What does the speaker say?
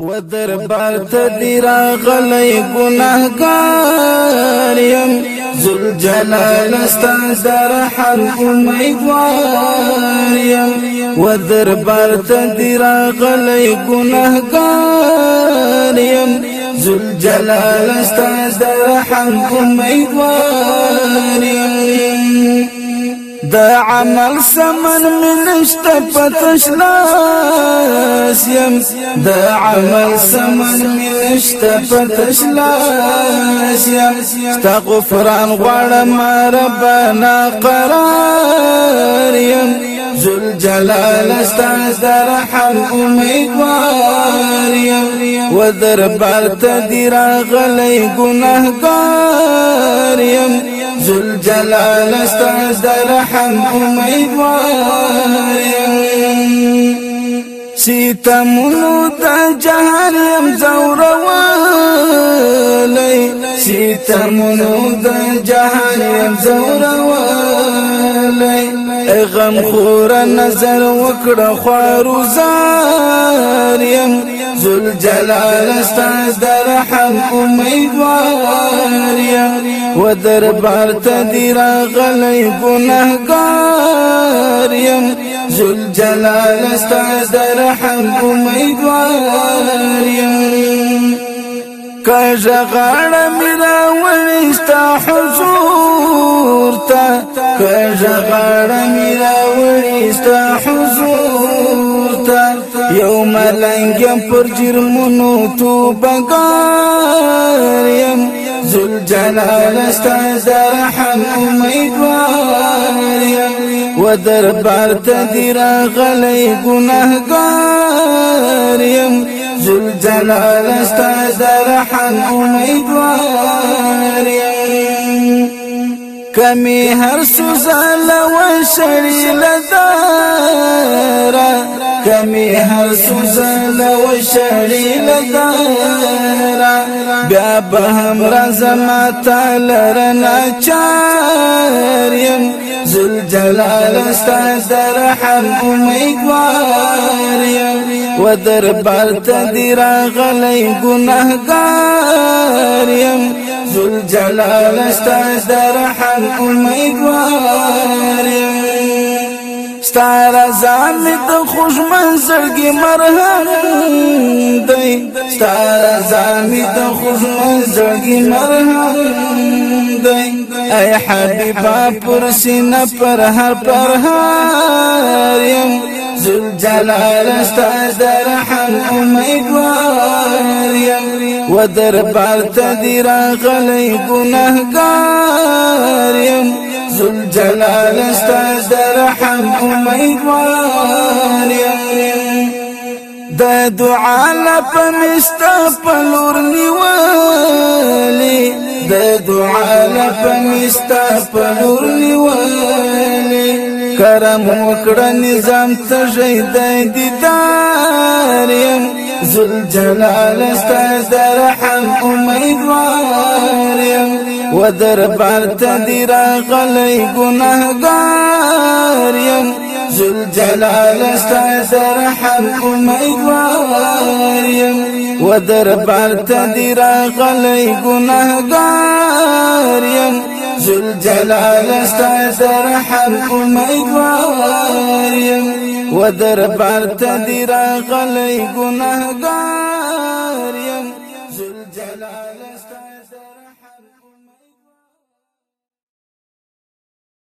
و دربار ته دی راغلی ګناهګار يم ذل جلال استاز رحم امیدوار يم و دربار ته دی راغلی ګناهګار يم ذل جلال استاز رحم امیدوار يم د عمل سمن من اشتفتشلاس يم د عمل سمن من اشتفتشلاس يم استغفران غړم ربنا قرار يم ذل جلال استاز رحم امیدوار يم ودربار تدیر غلی گناهگار يم ذل جلال استعز رحم امیدوار سیتمونو د جهان يم زور ولی سیتمونو د جهان يم زور ولی غم خور نظر وکړه خوارو زار يم ذل جلال استعز رحم امیدوار يم و دربار ته دی راغلی ګناهګار يم ذل جلال استعز رحم امیدوار يم کژه غاړه میرا ونستا حضور ته کژه غاړه میرا ونستا حضور ته یو ملنګ پر جرمونو توبګار يم ذل جلال استاز رحم امیدوار یم و دربار تدیر غلی گناهگار یم ذل جلال استاز رحم امیدوار یم کمی هر سوزال و شری لدارا کمی هر سوزال و شری لدارا بیا به هم رنا چاریم ذل جلال استاز رحم امیدوار یم و دربار تدیر غلی گناهگار یم. ذل جلال استاز رحم امیدوار یم. ستار ځان د خوش منزلګي مرهم دی. ستار ځان د خوش منزلګي مرهم دی. اي حبيبا پر سینه پر هر پر هر يم ذل جلال أستاذ رحم امیدوار يم ودربار تدیر غلی گناهگار يم ذل جلال استاز رحم امیدوار د دعا لپ مستا پلور نیوالی د دعا لپ مستا پلور نیوالی کرم وکړه نظام ته شهید دیدار يم ذل جلال استاز رحم امیدوار يم و دربار تدیر غلی گناهگار یم ذل جلال استعز رحم امیدوار یم و دربار تدیر غلی گناهگار یم ذل جلال استعز رحم امیدوار یم و دربار غلی گناهگار